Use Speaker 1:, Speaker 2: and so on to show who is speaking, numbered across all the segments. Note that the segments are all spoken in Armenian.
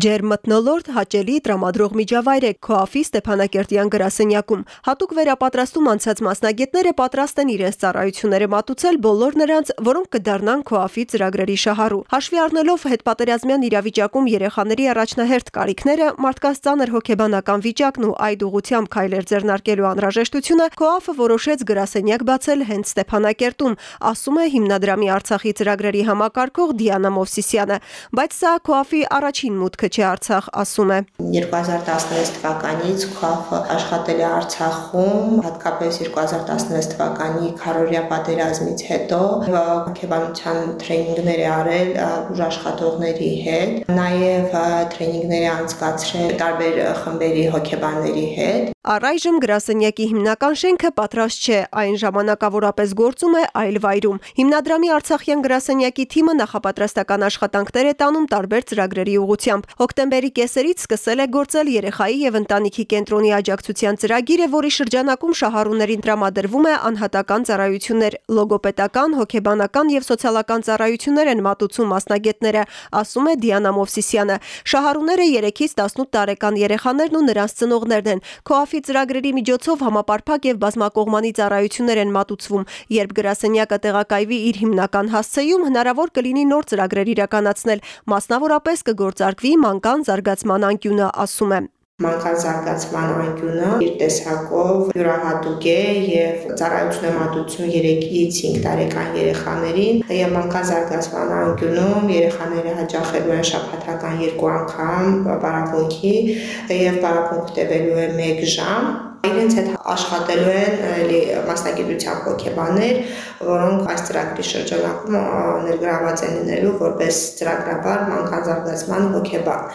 Speaker 1: Ջեր մտնոլորտ հաճելի տրամադրող միջավայր է Քոաֆի Ստեփանակերտյան գրասենյակում։ Հատուկ վերապատրաստում անցած մասնագետները պատրաստ են իրենց ծառայությունները մատուցել բոլոր նրանց, որոնք կդառնան Քոաֆի ծրագրերի շահառու։ Հաշվի առնելով հետպատերազմյան իրավիճակում երեխաների առաջնահերթ կարիքները, մարդկանց ծանր հոգեբանական վիճակն ու այդ ուղությամբ քայլեր ձեռնարկելու անհրաժեշտությունը, Քոաֆը որոշեց գրասենյակ բացել հենց Ստեփանակերտում, ասում է հիմնադրամի Արցախի ծրագրերի համակարգող Դիանա Մովսիսյանը։ Բայց սա Քոաֆի առաջին մուտք մուտքը չէ Արցախ, ասում է։
Speaker 2: 2016 թվականից ՔԱՖ-ը աշխատել է Արցախում, հատկապես 2016 թվականի քարորիա պատերազմից հետո հոգեբանության տրեյնինգներ է արել ուժ աշխատողների հետ, նաև տրեյնինգներ է անցկացրել տարբեր խմբերի հոգեբանների հետ։
Speaker 1: Առայժմ գրասենյակի հիմնական շենքը պատրաստ չէ, այն ժամանակավորապես գործում է այլ վայրում։ Հիմնադրամի Արցախյան գրասենյակի թիմը նախապատրաստական աշխատանքներ է տանում տարբեր ծրագրերի ուղղությամբ։ Հոկտեմբերի կեսերից սկսել է գործել երեխայի եւ ընտանիքի կենտրոնի աջակցության ծրագիրը, որի շրջանակում շահառուներին տրամադրվում է անհատական ծառայություններ, լոգոպեդական, հոգեբանական եւ սոցիալական ծառայություններ են մատուցում մասնագետները, ասում է Դիանա Մովսիսյանը։ Շահառուները 3-ից 18 տարեկան երեխաներն ու նրանց ծնողներն են։ Քոաֆի ծրագրերի միջոցով համապարփակ եւ բազմակողմանի ծառայություններ են մատուցվում։ Երբ գրասենյակը տեղակայվի իր հիմնական հասցեում, հնարավոր կլինի նոր ծրագրեր իրականացնել, մասնավորապես կգործարկվի մանկան զարգացման անկյունը, ասում է.
Speaker 2: Մանկան զարգացման անկյունը իր տեսակով յուրահատուկ է եւ ծառայություն է մատուցում 3-ից 5 տարեկան երեխաներին եւ մանկան զարգացման անկյունում երեխաները հաճախելու են շաբաթական երկու անգամ պարապմունքի եւ պարապմունք տևելու է 1 ժամ Իրենց հետ աշխատելու են մասնագիտությամբ հոգեբաններ, որոնք այս ծրագրի շրջանակում ներգրաված են լինելու որպես ծրագրաբար մանկան զարգացման հոգեբան։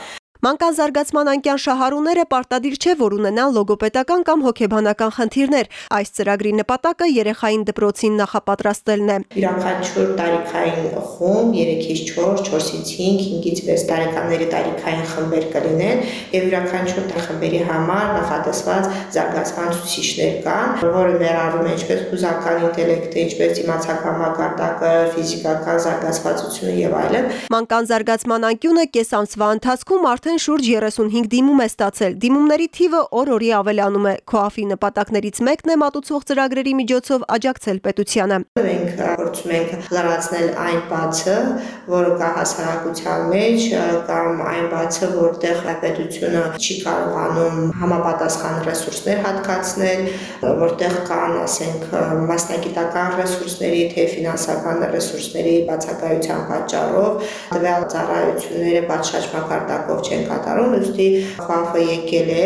Speaker 1: Մանկան զարգացման անկյան շահառուները պարտադիր չէ, որ ունենան լոգոպեդական կամ հոգեբանական խնդիրներ։ Այս ծրագրի նպատակը երեխային դպրոցին նախապատրաստելն է։
Speaker 2: Յուրաքանչյուր տարիքային խումբ 3-ից 4, 4-ից 5, 5-ից 6 տարեկանների տարիքային խմբեր կլինեն եւ յուրաքանչյուր խմբերի համար նախատեսված զարգացման ցուցիչներ կան, որը ներառում է ինչպես հուզական ինտելեկտը, ինչպես իմացական մակարդակը, ֆիզիկական զարգացվածությունը եւ այլն։
Speaker 1: Մանկան զարգացման անկյունը կես ամսվա ընթացքում արդեն Ամեն շուրջ 35 դիմում է ստացել։ Դիմումների թիվը օր-օրի ավելանում է։ Քոաֆի նպատակներից մեկն է մատուցող ծրագրերի միջոցով աջակցել պետությանը։
Speaker 2: Մենք փորձում ենք լրացնել այն բացը, որը կա հասարակության մեջ, կամ այն բացը, որտեղ պետությունը չի կարողանում համապատասխան ռեսուրսներ հատկացնել, որտեղ կան, ասենք, մասնագիտական ռեսուրսների, թե ֆինանսական ռեսուրսների բացակայության պատճառով տվյալ ծառայությունները պատշաճ մակարդակով չեն կատարում, ուստի ԽԱՖ-ը եկել է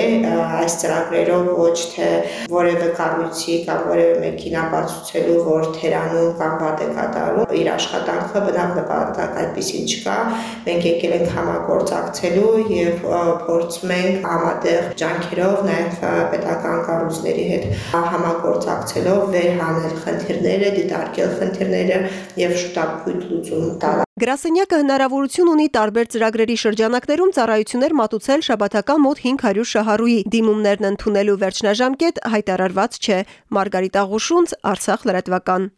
Speaker 2: այս ծրագրերով ոչ թե որևէ կառույցի կամ որևէ մեկին ապացուցելու, որ թերանում կամ վատ է կատարում, իր աշխատանքը բնավ նպատակ այդպեսին չկա։ Մենք եկել ենք համագործակցելու եւ փորձում ենք համատեղ ջանքերով նաեւ պետական կառույցների հետ համագործակցելով վերհանել խնդիրները, դիտարկել խնդիրները եւ շտապ լուծում տալ
Speaker 1: Գրասենյակը հնարավորություն ունի տարբեր ծրագրերի շրջանակներում ծառայություններ մատուցել շաբաթական մոտ 500 շահառուի։ Դիմումներն ընդունելու վերջնաժամկետ հայտարարված չէ։ Մարգարիտ Աղուշունց, Արցախ լրատվական։